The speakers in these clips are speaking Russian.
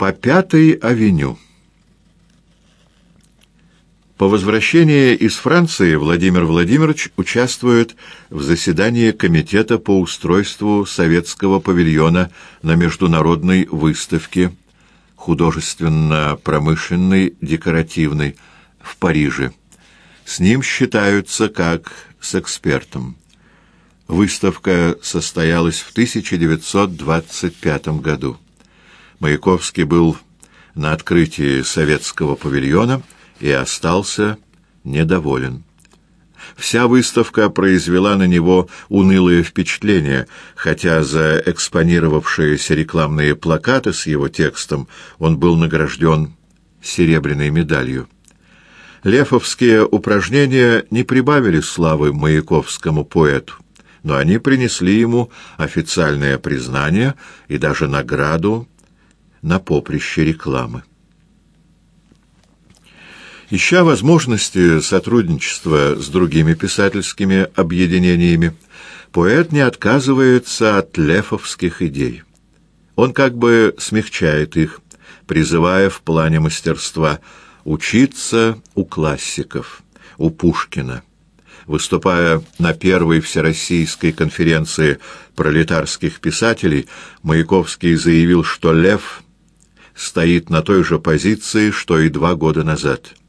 По Пятой авеню. По возвращении из Франции Владимир Владимирович участвует в заседании Комитета по устройству советского павильона на международной выставке художественно-промышленной декоративной в Париже. С ним считаются как с экспертом. Выставка состоялась в 1925 году. Маяковский был на открытии советского павильона и остался недоволен. Вся выставка произвела на него унылое впечатление, хотя за экспонировавшиеся рекламные плакаты с его текстом он был награжден серебряной медалью. Лефовские упражнения не прибавили славы маяковскому поэту, но они принесли ему официальное признание и даже награду на поприще рекламы. Ища возможности сотрудничества с другими писательскими объединениями, поэт не отказывается от лефовских идей. Он как бы смягчает их, призывая в плане мастерства учиться у классиков, у Пушкина. Выступая на первой всероссийской конференции пролетарских писателей, Маяковский заявил, что Лев стоит на той же позиции, что и два года назад –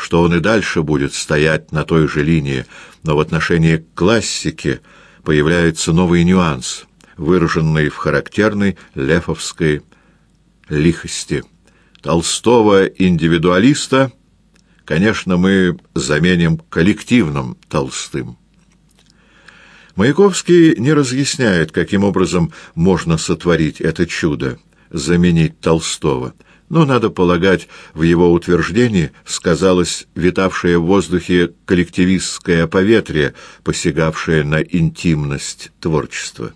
что он и дальше будет стоять на той же линии, но в отношении к классике появляется новый нюанс, выраженный в характерной лефовской лихости. Толстого индивидуалиста, конечно, мы заменим коллективным Толстым. Маяковский не разъясняет, каким образом можно сотворить это чудо, заменить Толстого – но, надо полагать, в его утверждении сказалось витавшее в воздухе коллективистское поветрие, посягавшее на интимность творчества.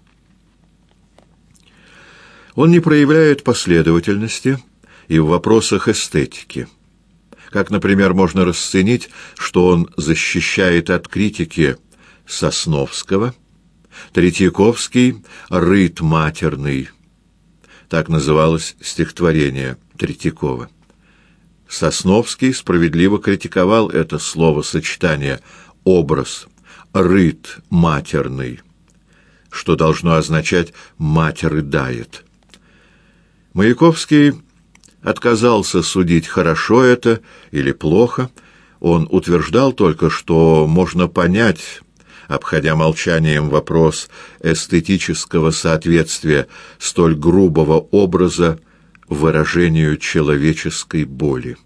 Он не проявляет последовательности и в вопросах эстетики. Как, например, можно расценить, что он защищает от критики Сосновского, Третьяковский — рыт матерный, так называлось стихотворение Третьякова. Сосновский справедливо критиковал это словосочетание «образ», «рыт матерный», что должно означать «мать рыдает». Маяковский отказался судить, хорошо это или плохо, он утверждал только, что можно понять обходя молчанием вопрос эстетического соответствия столь грубого образа выражению человеческой боли.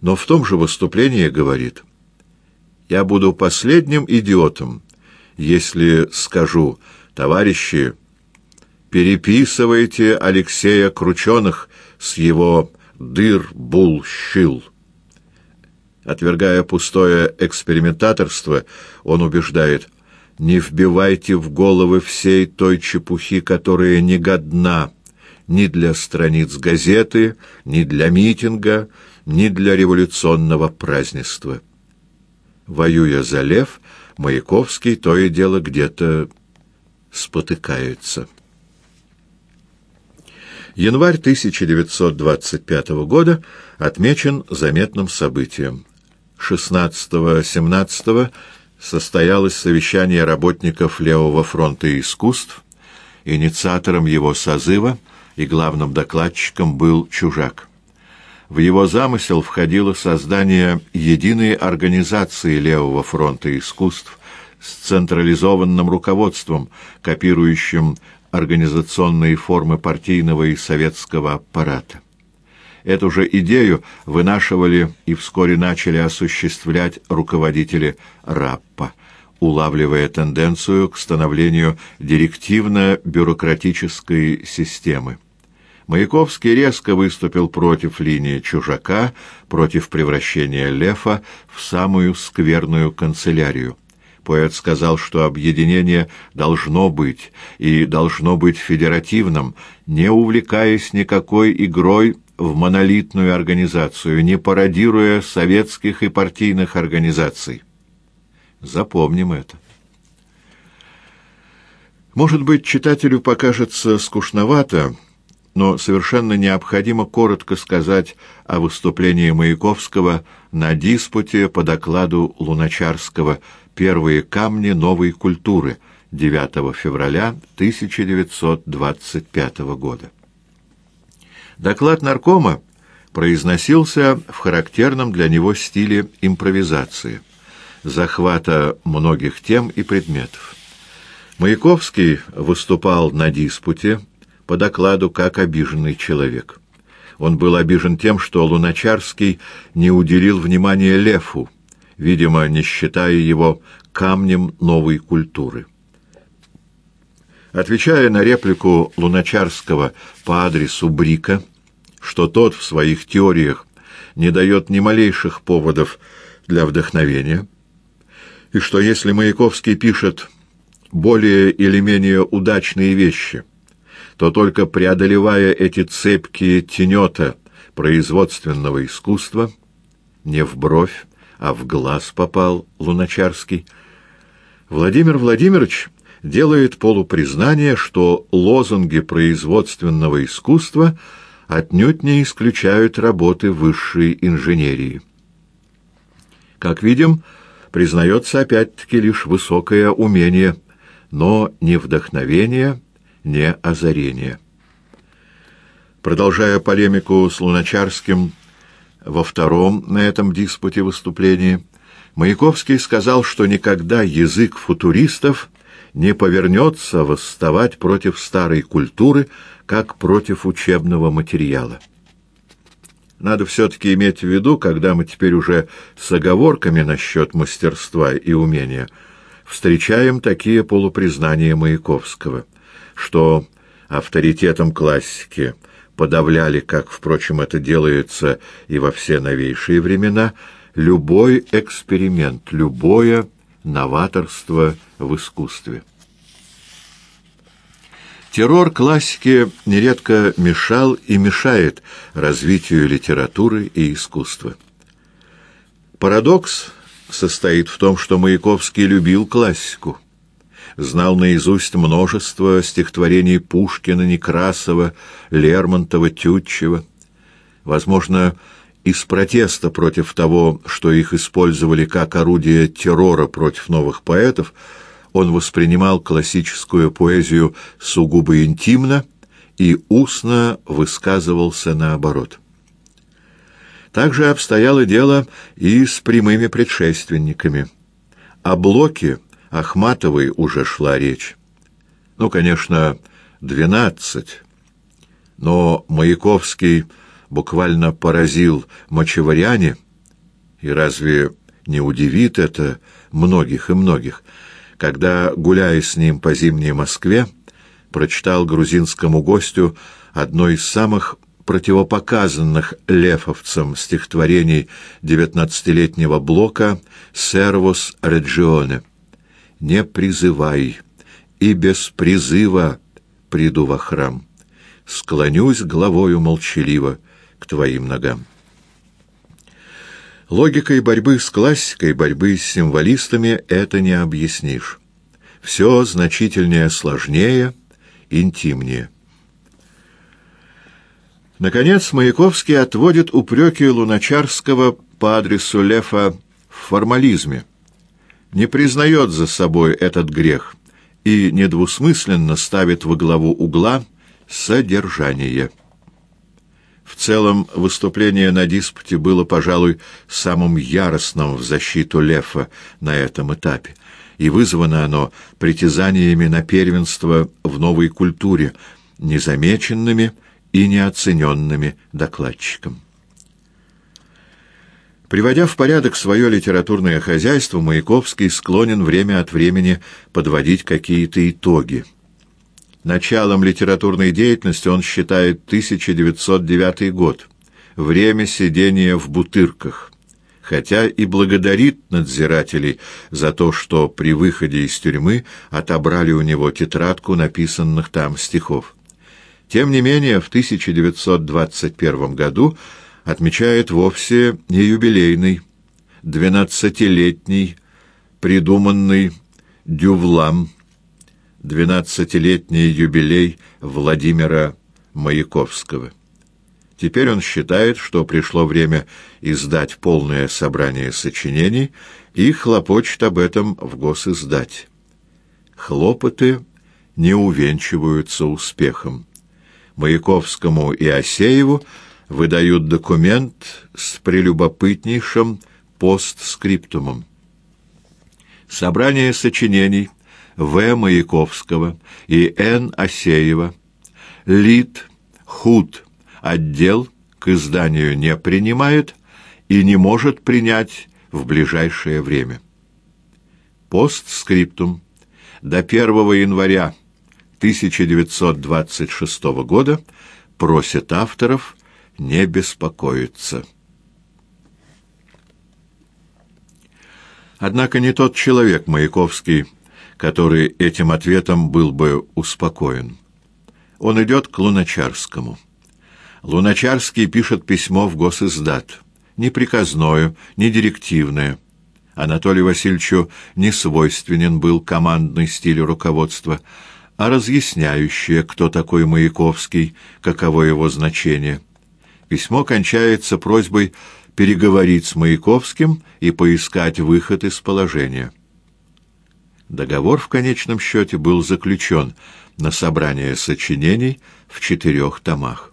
Но в том же выступлении говорит «Я буду последним идиотом, если скажу, товарищи, переписывайте Алексея Крученых с его «дыр-бул-щил». Отвергая пустое экспериментаторство, он убеждает «Не вбивайте в головы всей той чепухи, которая негодна ни для страниц газеты, ни для митинга, ни для революционного празднества». Воюя за лев, Маяковский то и дело где-то спотыкается. Январь 1925 года отмечен заметным событием. 16-17 состоялось совещание работников Левого фронта искусств. Инициатором его созыва и главным докладчиком был Чужак. В его замысел входило создание единой организации Левого фронта искусств с централизованным руководством, копирующим организационные формы партийного и советского аппарата. Эту же идею вынашивали и вскоре начали осуществлять руководители РАППа, улавливая тенденцию к становлению директивно-бюрократической системы. Маяковский резко выступил против линии чужака, против превращения Лефа в самую скверную канцелярию. Поэт сказал, что объединение должно быть и должно быть федеративным, не увлекаясь никакой игрой в монолитную организацию, не пародируя советских и партийных организаций. Запомним это. Может быть, читателю покажется скучновато но совершенно необходимо коротко сказать о выступлении Маяковского на диспуте по докладу Луначарского «Первые камни новой культуры» 9 февраля 1925 года. Доклад наркома произносился в характерном для него стиле импровизации, захвата многих тем и предметов. Маяковский выступал на диспуте по докладу как обиженный человек. Он был обижен тем, что Луначарский не уделил внимания Лефу, видимо, не считая его камнем новой культуры. Отвечая на реплику Луначарского по адресу Брика, что тот в своих теориях не дает ни малейших поводов для вдохновения, и что если Маяковский пишет более или менее удачные вещи, то только преодолевая эти цепкие тенета производственного искусства, не в бровь, а в глаз попал Луначарский, Владимир Владимирович делает полупризнание, что лозунги производственного искусства отнюдь не исключают работы высшей инженерии. Как видим, признается опять-таки лишь высокое умение но ни вдохновения, ни озарения. Продолжая полемику с Луначарским во втором на этом диспуте выступлении, Маяковский сказал, что никогда язык футуристов не повернется восставать против старой культуры, как против учебного материала. Надо все-таки иметь в виду, когда мы теперь уже с оговорками насчет мастерства и умения – встречаем такие полупризнания Маяковского, что авторитетом классики подавляли, как, впрочем, это делается и во все новейшие времена, любой эксперимент, любое новаторство в искусстве. Террор классики нередко мешал и мешает развитию литературы и искусства. Парадокс состоит в том, что Маяковский любил классику, знал наизусть множество стихотворений Пушкина, Некрасова, Лермонтова, Тютчева. Возможно, из протеста против того, что их использовали как орудие террора против новых поэтов, он воспринимал классическую поэзию сугубо интимно и устно высказывался наоборот. Также обстояло дело и с прямыми предшественниками. О Блоке Ахматовой уже шла речь. Ну, конечно, двенадцать. Но Маяковский буквально поразил мочеваряне, и разве не удивит это многих и многих, когда, гуляя с ним по зимней Москве, прочитал грузинскому гостю одно из самых противопоказанных лефовцам стихотворений девятнадцатилетнего Блока «Сервус Реджионе». «Не призывай, и без призыва приду во храм, склонюсь головою молчаливо к твоим ногам». Логикой борьбы с классикой, борьбы с символистами это не объяснишь. Все значительнее сложнее, интимнее. Наконец, Маяковский отводит упреки Луначарского по адресу Лефа в формализме, не признает за собой этот грех и недвусмысленно ставит во главу угла содержание. В целом, выступление на диспуте было, пожалуй, самым яростным в защиту Лефа на этом этапе, и вызвано оно притязаниями на первенство в новой культуре, незамеченными и неоцененными докладчиком. Приводя в порядок свое литературное хозяйство, Маяковский склонен время от времени подводить какие-то итоги. Началом литературной деятельности он считает 1909 год, время сидения в бутырках, хотя и благодарит надзирателей за то, что при выходе из тюрьмы отобрали у него тетрадку написанных там стихов. Тем не менее, в 1921 году отмечает вовсе не юбилейный, двенадцатилетний, придуманный Дювлам, двенадцатилетний юбилей Владимира Маяковского. Теперь он считает, что пришло время издать полное собрание сочинений и хлопочет об этом в госиздать. Хлопоты не увенчиваются успехом. Маяковскому и Осееву выдают документ с прелюбопытнейшим постскриптумом. Собрание сочинений В. Маяковского и Н. Осеева, Лид, Худ, отдел к изданию не принимает и не может принять в ближайшее время. Постскриптум. До 1 января 1926 года просит авторов не беспокоиться. Однако не тот человек, Маяковский, который этим ответом был бы успокоен. Он идет к Луначарскому. Луначарский пишет письмо в госиздат. Не приказное, не директивное. Анатолию Васильевичу не свойственен был командный стиль руководства, а разъясняющее, кто такой Маяковский, каково его значение. Письмо кончается просьбой переговорить с Маяковским и поискать выход из положения. Договор в конечном счете был заключен на собрание сочинений в четырех томах.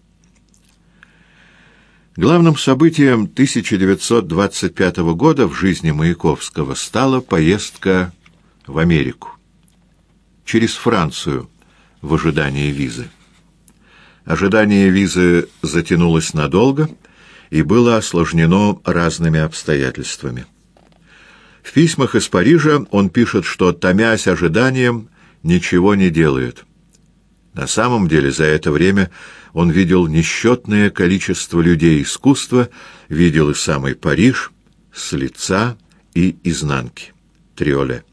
Главным событием 1925 года в жизни Маяковского стала поездка в Америку через Францию в ожидании визы. Ожидание визы затянулось надолго и было осложнено разными обстоятельствами. В письмах из Парижа он пишет, что, томясь ожиданием, ничего не делает. На самом деле за это время он видел несчетное количество людей искусства, видел и самый Париж с лица и изнанки. Триоле.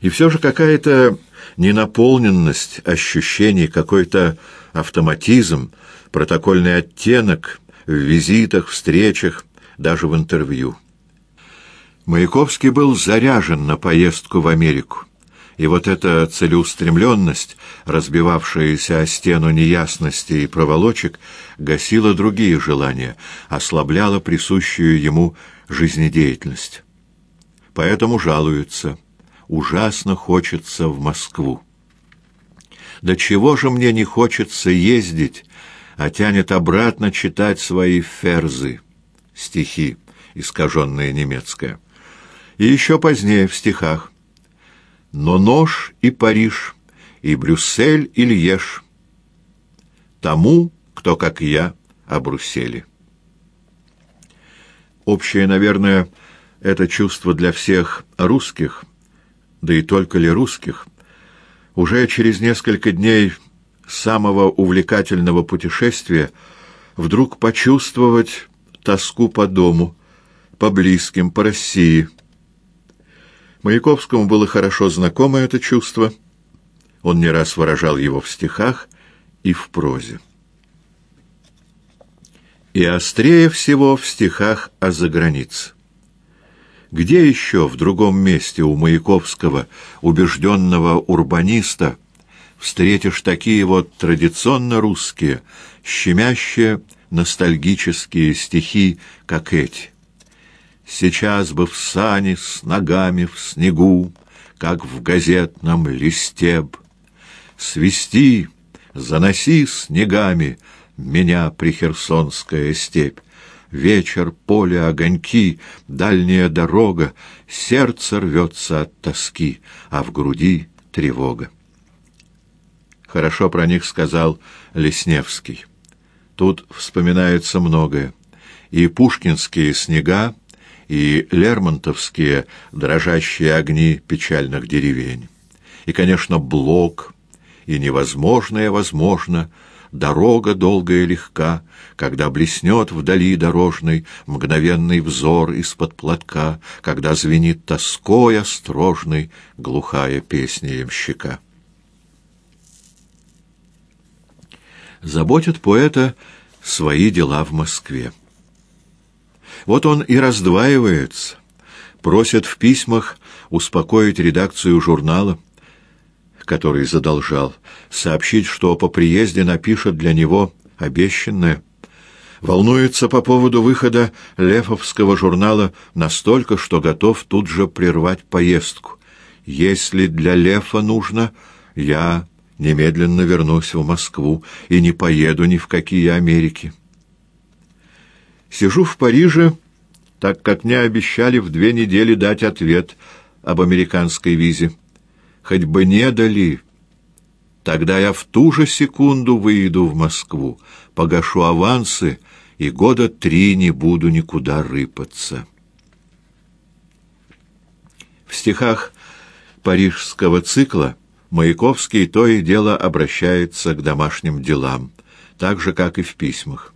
И все же какая-то ненаполненность ощущений, какой-то автоматизм, протокольный оттенок в визитах, встречах, даже в интервью. Маяковский был заряжен на поездку в Америку. И вот эта целеустремленность, разбивавшаяся о стену неясности и проволочек, гасила другие желания, ослабляла присущую ему жизнедеятельность. Поэтому жалуются. Ужасно хочется в Москву. Да чего же мне не хочется ездить, а тянет обратно читать свои ферзы, стихи, искаженные немецкое. И еще позднее в стихах. Но нож и Париж, и Брюссель и Льеж. Тому, кто, как я, о Брюсселе. Общее, наверное, это чувство для всех русских, да и только ли русских. Уже через несколько дней самого увлекательного путешествия вдруг почувствовать тоску по дому, по близким, по России. Маяковскому было хорошо знакомо это чувство. Он не раз выражал его в стихах и в прозе. И острее всего в стихах о загранице. Где еще в другом месте у Маяковского, убежденного урбаниста, встретишь такие вот традиционно русские, щемящие, ностальгические стихи, как эти. Сейчас бы в сани с ногами в снегу, как в газетном листе б. Свисти, заноси снегами меня прихерсонская степь. Вечер, поле, огоньки, дальняя дорога, сердце рвется от тоски, а в груди тревога. Хорошо про них сказал Лесневский. Тут вспоминается многое. И пушкинские снега, и лермонтовские дрожащие огни печальных деревень. И, конечно, Блок, и невозможное возможно, дорога долгая и легка, когда блеснет вдали дорожный мгновенный взор из-под платка, когда звенит тоской острожной глухая песня ямщика. заботят поэта свои дела в Москве. Вот он и раздваивается, просит в письмах успокоить редакцию журнала. который задолжал, сообщить, что по приезде напишет для него обещанное. Волнуется по поводу выхода Лефовского журнала настолько, что готов тут же прервать поездку. Если для Лефа нужно, я немедленно вернусь в Москву и не поеду ни в какие Америки. Сижу в Париже, так как мне обещали в две недели дать ответ об американской визе. Хоть бы не дали, тогда я в ту же секунду выйду в Москву, погашу авансы и года три не буду никуда рыпаться. В стихах парижского цикла Маяковский то и дело обращается к домашним делам, так же, как и в письмах.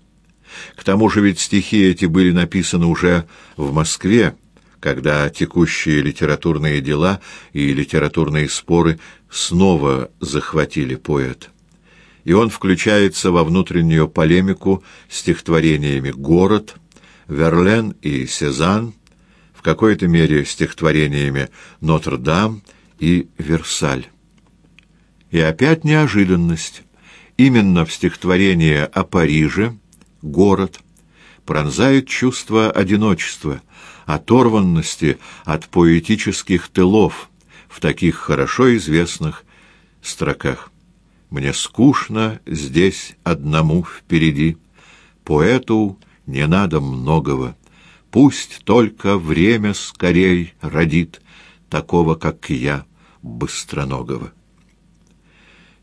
К тому же ведь стихи эти были написаны уже в Москве, когда текущие литературные дела и литературные споры снова захватили поэта. И он включается во внутреннюю полемику стихотворениями «Город», «Верлен» и «Сезанн», в какой-то мере стихотворениями «Нотр-Дам» и «Версаль». И опять неожиданность. Именно в стихотворении о Париже город пронзает чувство одиночества, оторванности от поэтических тылов в таких хорошо известных строках. «Мне скучно здесь одному впереди, поэту не надо многого, пусть только время скорей родит такого, как я, быстроногого».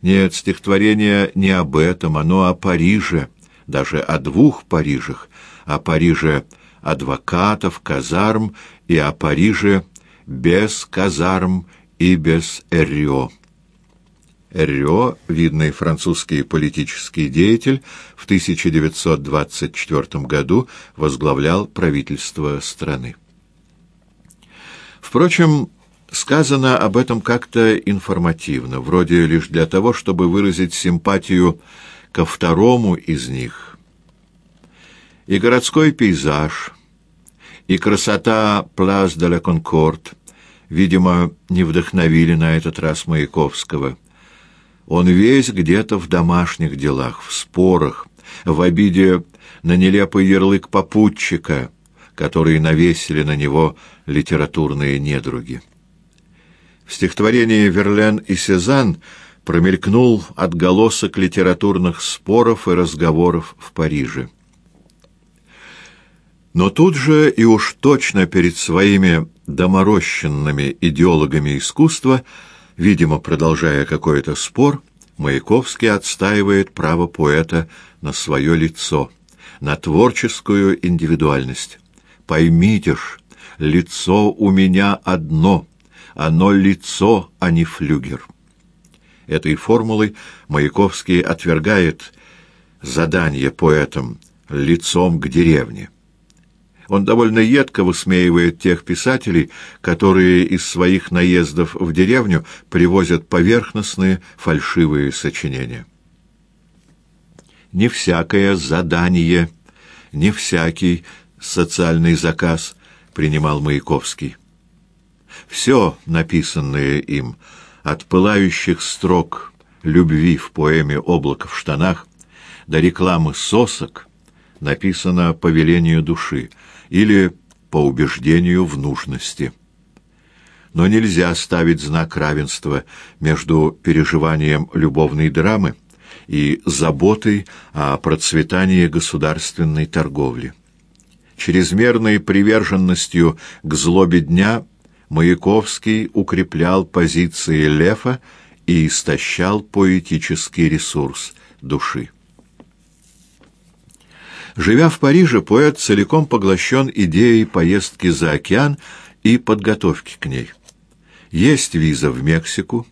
Нет, стихотворение не об этом, оно о Париже, даже о двух Парижах, о Париже адвокатов, казарм и о Париже без казарм и без Эррио. Эррио, видный французский политический деятель, в 1924 году возглавлял правительство страны. Впрочем, Сказано об этом как-то информативно, вроде лишь для того, чтобы выразить симпатию ко второму из них. И городской пейзаж, и красота Плас де ла Конкорд, видимо, не вдохновили на этот раз Маяковского. Он весь где-то в домашних делах, в спорах, в обиде на нелепый ярлык попутчика, который навесили на него литературные недруги. В стихотворении «Верлен и Сезанн» промелькнул отголосок литературных споров и разговоров в Париже. Но тут же и уж точно перед своими доморощенными идеологами искусства, видимо, продолжая какой-то спор, Маяковский отстаивает право поэта на свое лицо, на творческую индивидуальность. «Поймите ж, лицо у меня одно», оно лицо, а не флюгер. Этой формулой Маяковский отвергает задание поэтам лицом к деревне. Он довольно едко высмеивает тех писателей, которые из своих наездов в деревню привозят поверхностные фальшивые сочинения. Не всякое задание, не всякий социальный заказ принимал Маяковский. Все написанное им, от пылающих строк любви в поэме «Облако в штанах» до рекламы сосок, написано по велению души или по убеждению в нужности. Но нельзя ставить знак равенства между переживанием любовной драмы и заботой о процветании государственной торговли. Чрезмерной приверженностью к злобе дня – Маяковский укреплял позиции Лефа и истощал поэтический ресурс души. Живя в Париже, поэт целиком поглощен идеей поездки за океан и подготовки к ней. Есть виза в Мексику,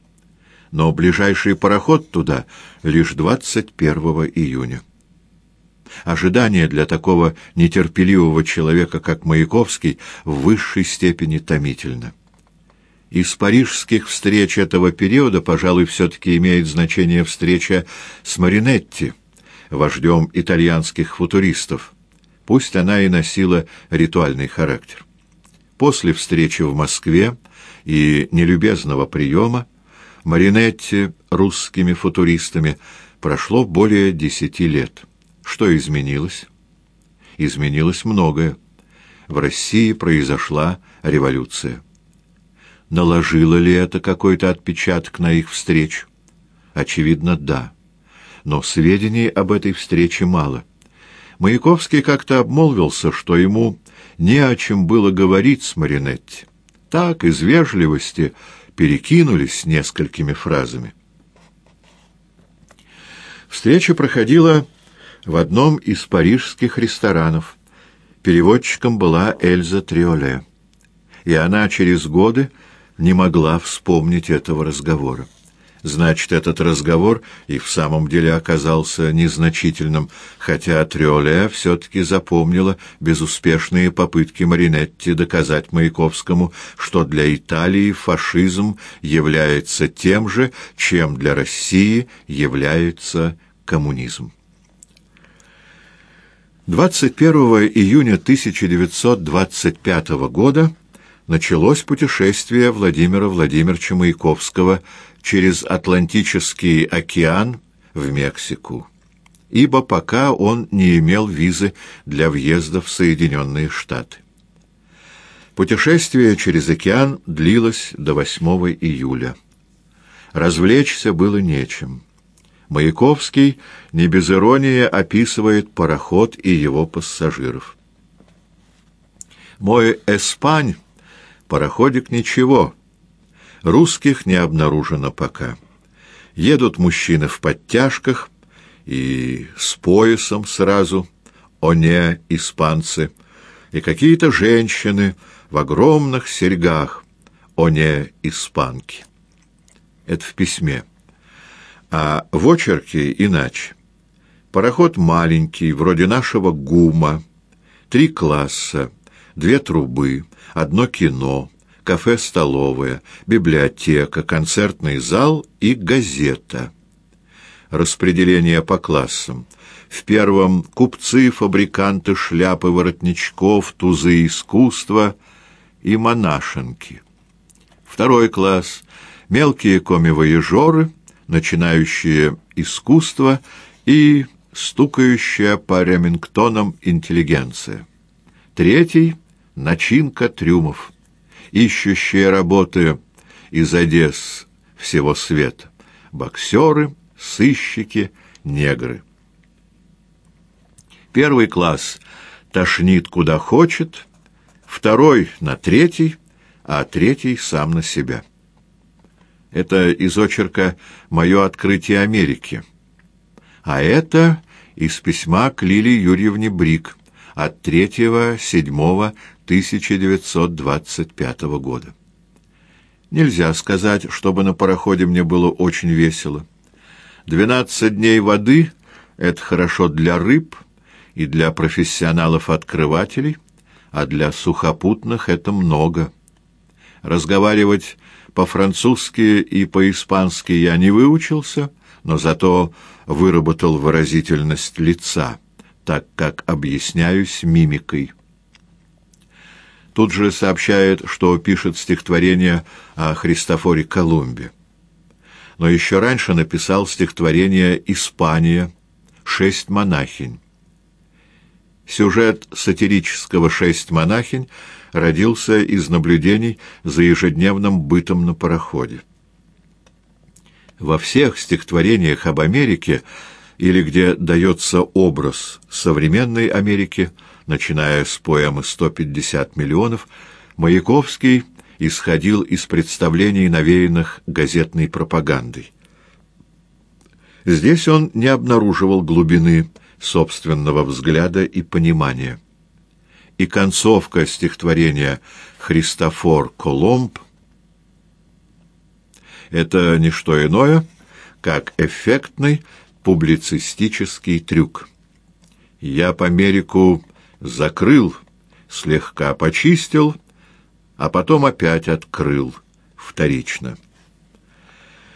но ближайший пароход туда лишь 21 июня. Ожидание для такого нетерпеливого человека, как Маяковский, в высшей степени томительно. Из парижских встреч этого периода, пожалуй, все-таки имеет значение встреча с Маринетти, вождем итальянских футуристов. Пусть она и носила ритуальный характер. После встречи в Москве и нелюбезного приема Маринетти русскими футуристами прошло более десяти лет. Что изменилось? Изменилось многое. В России произошла революция. Наложило ли это какой-то отпечаток на их встречу? Очевидно, да. Но сведений об этой встрече мало. Маяковский как-то обмолвился, что ему не о чем было говорить с Маринетти. Так, из вежливости, перекинулись несколькими фразами. Встреча проходила в одном из парижских ресторанов. Переводчиком была Эльза Триоле. И она через годы не могла вспомнить этого разговора. Значит, этот разговор и в самом деле оказался незначительным, хотя Триоле все-таки запомнила безуспешные попытки Маринетти доказать Маяковскому, что для Италии фашизм является тем же, чем для России является коммунизм. 21 июня 1925 года началось путешествие Владимира Владимировича Маяковского через Атлантический океан в Мексику, ибо пока он не имел визы для въезда в Соединенные Штаты. Путешествие через океан длилось до 8 июля. Развлечься было нечем. Маяковский не без иронии описывает пароход и его пассажиров. «Мой Эспань Пароходик ничего. Русских не обнаружено пока. Едут мужчины в подтяжках и с поясом сразу, о не, испанцы, и какие-то женщины в огромных серьгах, о не, испанки. Это в письме. А в очерке иначе. Пароход маленький, вроде нашего ГУМа, три класса, две трубы, одно кино, кафе-столовая, библиотека, концертный зал и газета. Распределение по классам. В первом — купцы, фабриканты, шляпы, воротничков, тузы искусства и монашенки. Второй класс — мелкие коми-вояжеры, начинающие искусство и стукающая по ремингтонам интеллигенция. Третий — начинка трюмов, ищущие работы из Одесс всего света, боксеры, сыщики, негры. Первый класс тошнит куда хочет, второй — на третий, а третий — сам на себя. Это из очерка «Мое открытие Америки». А это из письма к Лилии Юрьевне Брик — от 3-7-1925 года. Нельзя сказать, чтобы на пароходе мне было очень весело. Двенадцать дней воды — это хорошо для рыб и для профессионалов-открывателей, а для сухопутных это много. Разговаривать по-французски и по-испански я не выучился, но зато выработал выразительность лица — так как объясняюсь мимикой. Тут же сообщает, что пишет стихотворение о Христофоре Колумбе. Но еще раньше написал стихотворение «Испания. Шесть монахинь». Сюжет сатирического «Шесть монахинь» родился из наблюдений за ежедневным бытом на пароходе. Во всех стихотворениях об Америке или где дается образ современной Америки, начиная с поэмы «150 миллионов», Маяковский исходил из представлений, навеянных газетной пропагандой. Здесь он не обнаруживал глубины собственного взгляда и понимания. И концовка стихотворения «Христофор Коломб» — это не что иное, как эффектный публицистический трюк. Я по Америку закрыл, слегка почистил, а потом опять открыл вторично.